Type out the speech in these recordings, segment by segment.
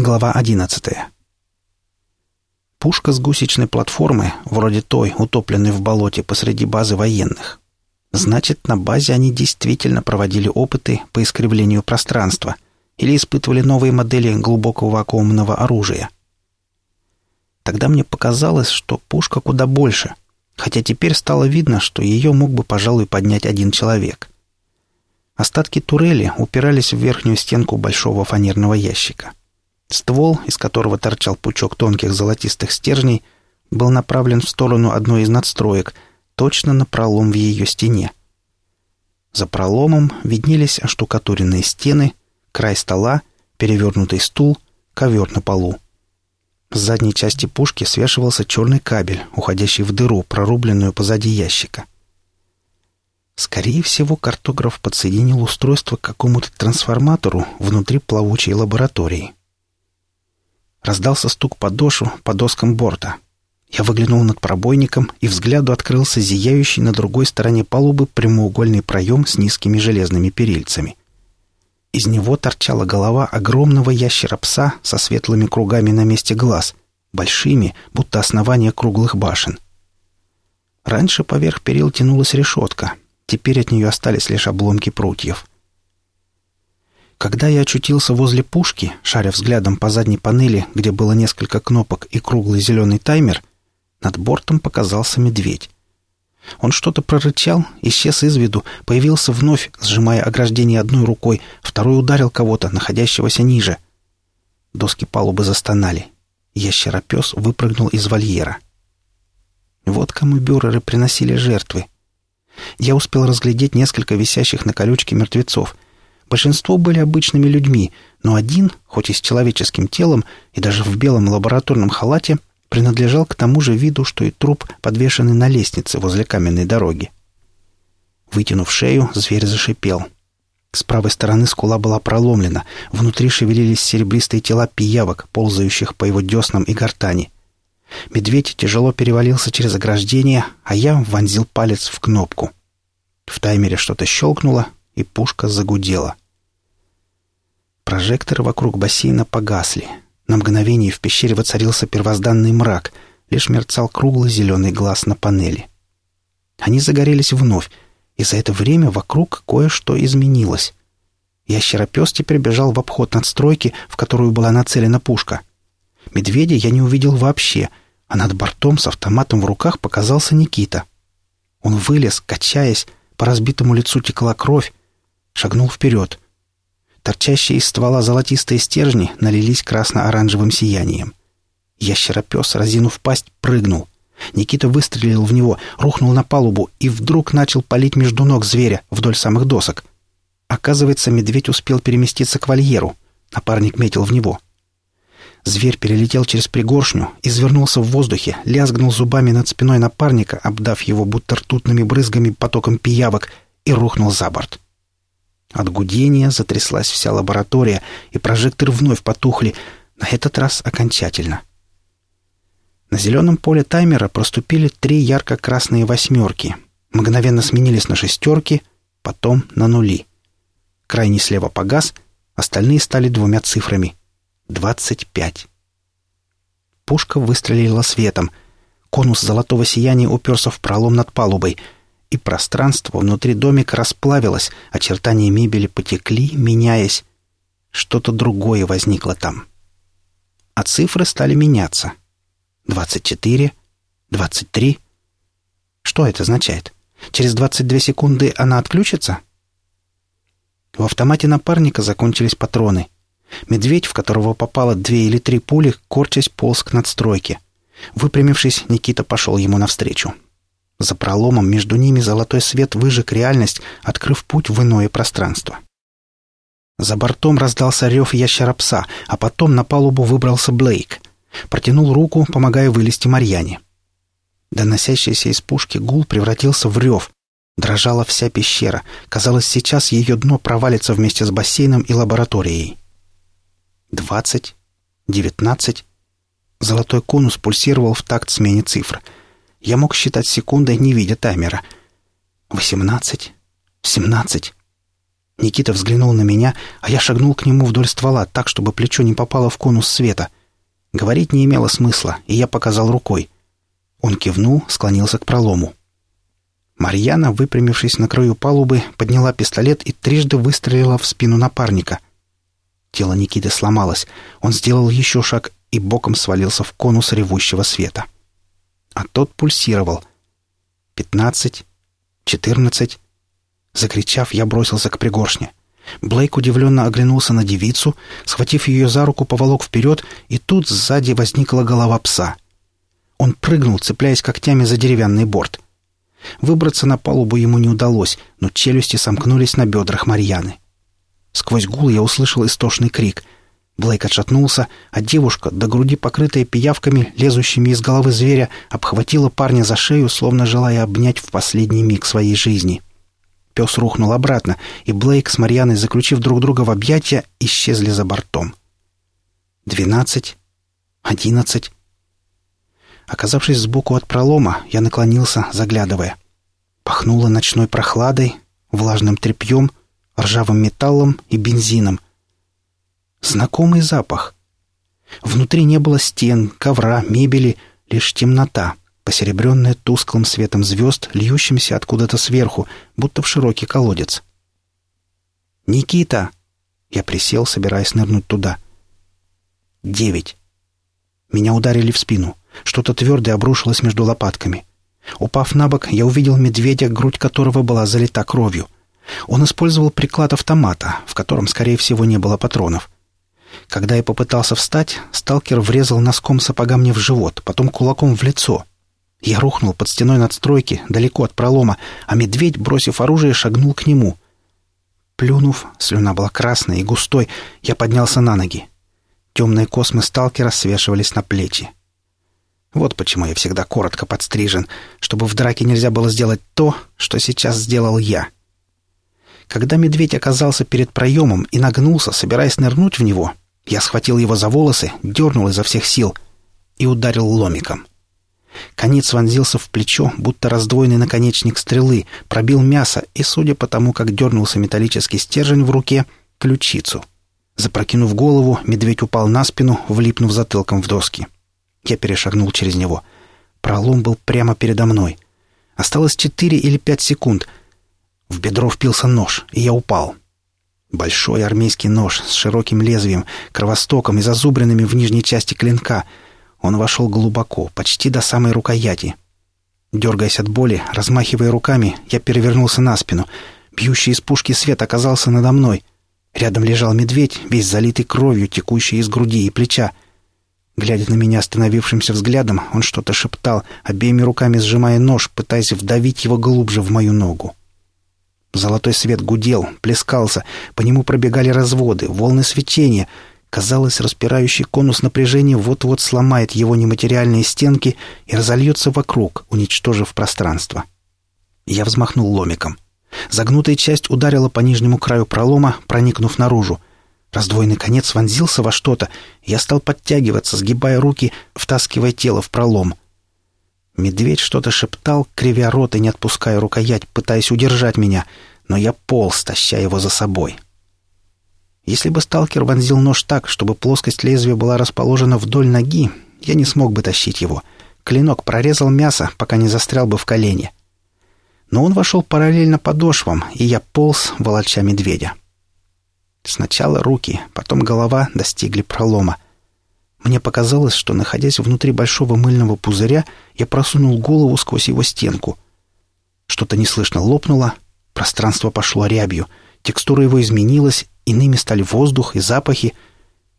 Глава одиннадцатая. Пушка с гусечной платформы, вроде той, утопленной в болоте посреди базы военных. Значит, на базе они действительно проводили опыты по искривлению пространства или испытывали новые модели глубокого вакуумного оружия. Тогда мне показалось, что пушка куда больше, хотя теперь стало видно, что ее мог бы, пожалуй, поднять один человек. Остатки турели упирались в верхнюю стенку большого фанерного ящика. Ствол, из которого торчал пучок тонких золотистых стержней, был направлен в сторону одной из надстроек, точно на пролом в ее стене. За проломом виднелись оштукатуренные стены, край стола, перевернутый стул, ковер на полу. С задней части пушки свешивался черный кабель, уходящий в дыру, прорубленную позади ящика. Скорее всего, картограф подсоединил устройство к какому-то трансформатору внутри плавучей лаборатории. Раздался стук подошв по доскам борта. Я выглянул над пробойником, и взгляду открылся зияющий на другой стороне палубы прямоугольный проем с низкими железными перильцами. Из него торчала голова огромного ящера-пса со светлыми кругами на месте глаз, большими, будто основания круглых башен. Раньше поверх перил тянулась решетка, теперь от нее остались лишь обломки прутьев — когда я очутился возле пушки, шаря взглядом по задней панели, где было несколько кнопок и круглый зеленый таймер, над бортом показался медведь. Он что-то прорычал, исчез из виду, появился вновь, сжимая ограждение одной рукой, второй ударил кого-то, находящегося ниже. Доски палубы застонали. Ящеропес выпрыгнул из вольера. Вот кому бюреры приносили жертвы. Я успел разглядеть несколько висящих на колючке мертвецов — Большинство были обычными людьми, но один, хоть и с человеческим телом и даже в белом лабораторном халате, принадлежал к тому же виду, что и труп, подвешенный на лестнице возле каменной дороги. Вытянув шею, зверь зашипел. С правой стороны скула была проломлена, внутри шевелились серебристые тела пиявок, ползающих по его деснам и гортани. Медведь тяжело перевалился через ограждение, а я вонзил палец в кнопку. В таймере что-то щелкнуло, и пушка загудела. Прожекторы вокруг бассейна погасли. На мгновение в пещере воцарился первозданный мрак, лишь мерцал круглый зеленый глаз на панели. Они загорелись вновь, и за это время вокруг кое-что изменилось. Ящеропес теперь бежал в обход надстройки, в которую была нацелена пушка. Медведя я не увидел вообще, а над бортом с автоматом в руках показался Никита. Он вылез, качаясь, по разбитому лицу текла кровь, шагнул вперед. Торчащие из ствола золотистые стержни налились красно-оранжевым сиянием. Ящеропес, разинув пасть, прыгнул. Никита выстрелил в него, рухнул на палубу и вдруг начал палить между ног зверя вдоль самых досок. Оказывается, медведь успел переместиться к вольеру. Напарник метил в него. Зверь перелетел через пригоршню, извернулся в воздухе, лязгнул зубами над спиной напарника, обдав его будто ртутными брызгами потоком пиявок, и рухнул за борт. От гудения затряслась вся лаборатория, и прожекторы вновь потухли, на этот раз окончательно. На зеленом поле таймера проступили три ярко-красные восьмерки, мгновенно сменились на шестерки, потом на нули. Крайний слева погас, остальные стали двумя цифрами — двадцать пять. Пушка выстрелила светом. Конус золотого сияния уперся в пролом над палубой — и пространство внутри домика расплавилось, очертания мебели потекли, меняясь. Что-то другое возникло там. А цифры стали меняться. Двадцать четыре, двадцать три. Что это означает? Через двадцать две секунды она отключится? В автомате напарника закончились патроны. Медведь, в которого попало две или три пули, корчась полз к надстройке. Выпрямившись, Никита пошел ему навстречу. За проломом между ними золотой свет выжег реальность, открыв путь в иное пространство. За бортом раздался рев ящера-пса, а потом на палубу выбрался Блейк. Протянул руку, помогая вылезти Марьяне. Доносящийся из пушки гул превратился в рев. Дрожала вся пещера. Казалось, сейчас ее дно провалится вместе с бассейном и лабораторией. Двадцать. Девятнадцать. Золотой конус пульсировал в такт смене цифр — я мог считать секунды, не видя таймера. Восемнадцать. Семнадцать. Никита взглянул на меня, а я шагнул к нему вдоль ствола, так, чтобы плечо не попало в конус света. Говорить не имело смысла, и я показал рукой. Он кивнул, склонился к пролому. Марьяна, выпрямившись на краю палубы, подняла пистолет и трижды выстрелила в спину напарника. Тело Никиты сломалось. Он сделал еще шаг и боком свалился в конус ревущего света. А тот пульсировал. Пятнадцать, четырнадцать. Закричав, я бросился к пригоршне. Блейк удивленно оглянулся на девицу, схватив ее за руку, поволок вперед, и тут сзади возникла голова пса. Он прыгнул, цепляясь когтями за деревянный борт. Выбраться на палубу ему не удалось, но челюсти сомкнулись на бедрах Марьяны. Сквозь гул я услышал истошный крик. Блейк отшатнулся, а девушка, до груди покрытая пиявками, лезущими из головы зверя, обхватила парня за шею, словно желая обнять в последний миг своей жизни. Пес рухнул обратно, и Блейк с Марьяной, заключив друг друга в объятия, исчезли за бортом. Двенадцать, одиннадцать. Оказавшись сбоку от пролома, я наклонился, заглядывая. Пахнуло ночной прохладой, влажным тряпьем — ржавым металлом и бензином. Знакомый запах. Внутри не было стен, ковра, мебели, лишь темнота, посеребренная тусклым светом звезд, льющимся откуда-то сверху, будто в широкий колодец. «Никита!» Я присел, собираясь нырнуть туда. «Девять!» Меня ударили в спину. Что-то твердое обрушилось между лопатками. Упав на бок, я увидел медведя, грудь которого была залита кровью — он использовал приклад автомата, в котором, скорее всего, не было патронов. Когда я попытался встать, сталкер врезал носком сапога мне в живот, потом кулаком в лицо. Я рухнул под стеной надстройки, далеко от пролома, а медведь, бросив оружие, шагнул к нему. Плюнув, слюна была красной и густой, я поднялся на ноги. Темные космы сталкера свешивались на плечи. Вот почему я всегда коротко подстрижен, чтобы в драке нельзя было сделать то, что сейчас сделал я — когда медведь оказался перед проемом и нагнулся, собираясь нырнуть в него, я схватил его за волосы, дернул изо всех сил и ударил ломиком. Конец вонзился в плечо, будто раздвоенный наконечник стрелы, пробил мясо и, судя по тому, как дернулся металлический стержень в руке, ключицу. Запрокинув голову, медведь упал на спину, влипнув затылком в доски. Я перешагнул через него. Пролом был прямо передо мной. Осталось четыре или пять секунд — в бедро впился нож, и я упал. Большой армейский нож с широким лезвием, кровостоком и зазубренными в нижней части клинка. Он вошел глубоко, почти до самой рукояти. Дергаясь от боли, размахивая руками, я перевернулся на спину. Бьющий из пушки свет оказался надо мной. Рядом лежал медведь, весь залитый кровью, текущей из груди и плеча. Глядя на меня остановившимся взглядом, он что-то шептал, обеими руками сжимая нож, пытаясь вдавить его глубже в мою ногу. Золотой свет гудел, плескался, по нему пробегали разводы, волны свечения. Казалось, распирающий конус напряжения вот-вот сломает его нематериальные стенки и разольется вокруг, уничтожив пространство. Я взмахнул ломиком. Загнутая часть ударила по нижнему краю пролома, проникнув наружу. Раздвоенный конец вонзился во что-то. Я стал подтягиваться, сгибая руки, втаскивая тело в пролом — Медведь что-то шептал, кривя рот и не отпуская рукоять, пытаясь удержать меня, но я полз, таща его за собой. Если бы сталкер вонзил нож так, чтобы плоскость лезвия была расположена вдоль ноги, я не смог бы тащить его. Клинок прорезал мясо, пока не застрял бы в колене. Но он вошел параллельно подошвам, и я полз, волоча медведя. Сначала руки, потом голова достигли пролома — мне показалось, что, находясь внутри большого мыльного пузыря, я просунул голову сквозь его стенку. Что-то неслышно лопнуло, пространство пошло рябью, текстура его изменилась, иными стали воздух и запахи.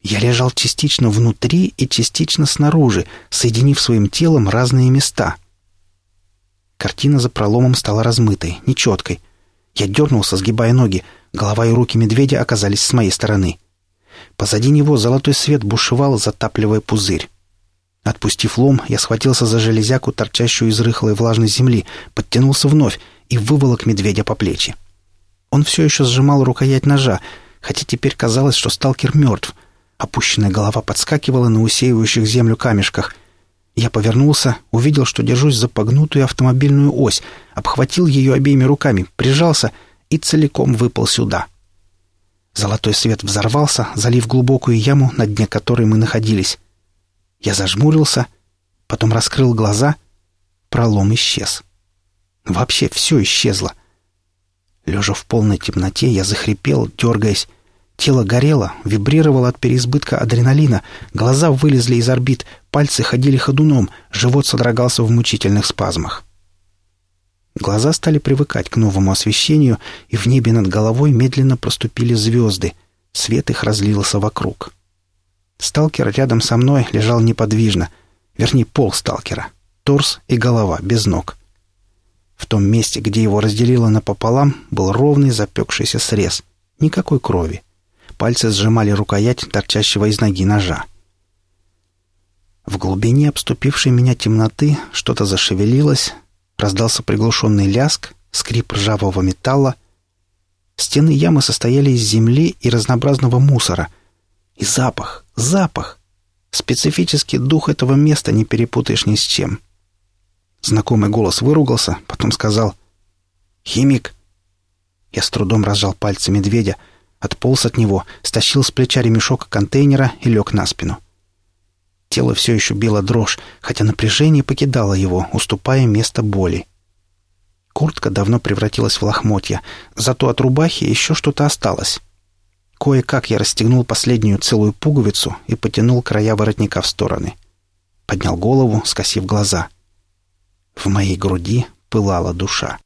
Я лежал частично внутри и частично снаружи, соединив своим телом разные места. Картина за проломом стала размытой, нечеткой. Я дернулся, сгибая ноги, голова и руки медведя оказались с моей стороны — Позади него золотой свет бушевал, затапливая пузырь. Отпустив лом, я схватился за железяку, торчащую из рыхлой влажной земли, подтянулся вновь и выволок медведя по плечи. Он все еще сжимал рукоять ножа, хотя теперь казалось, что сталкер мертв. Опущенная голова подскакивала на усеивающих землю камешках. Я повернулся, увидел, что держусь за погнутую автомобильную ось, обхватил ее обеими руками, прижался и целиком выпал сюда, Золотой свет взорвался, залив глубокую яму, на дне которой мы находились. Я зажмурился, потом раскрыл глаза. Пролом исчез. Вообще все исчезло. Лежа в полной темноте, я захрипел, дергаясь. Тело горело, вибрировало от переизбытка адреналина, глаза вылезли из орбит, пальцы ходили ходуном, живот содрогался в мучительных спазмах. Глаза стали привыкать к новому освещению, и в небе над головой медленно проступили звезды. Свет их разлился вокруг. Сталкер рядом со мной лежал неподвижно, вернее, пол сталкера, торс и голова, без ног. В том месте, где его разделило напополам, был ровный запекшийся срез. Никакой крови. Пальцы сжимали рукоять торчащего из ноги ножа. В глубине обступившей меня темноты что-то зашевелилось, раздался приглушенный ляск, скрип ржавого металла. Стены ямы состояли из земли и разнообразного мусора. И запах, запах! Специфический дух этого места не перепутаешь ни с чем. Знакомый голос выругался, потом сказал «Химик!» Я с трудом разжал пальцы медведя — отполз от него, стащил с плеча ремешок контейнера и лег на спину. Тело все еще било дрожь, хотя напряжение покидало его, уступая место боли. Куртка давно превратилась в лохмотья, зато от рубахи еще что-то осталось. Кое-как я расстегнул последнюю целую пуговицу и потянул края воротника в стороны. Поднял голову, скосив глаза. В моей груди пылала душа.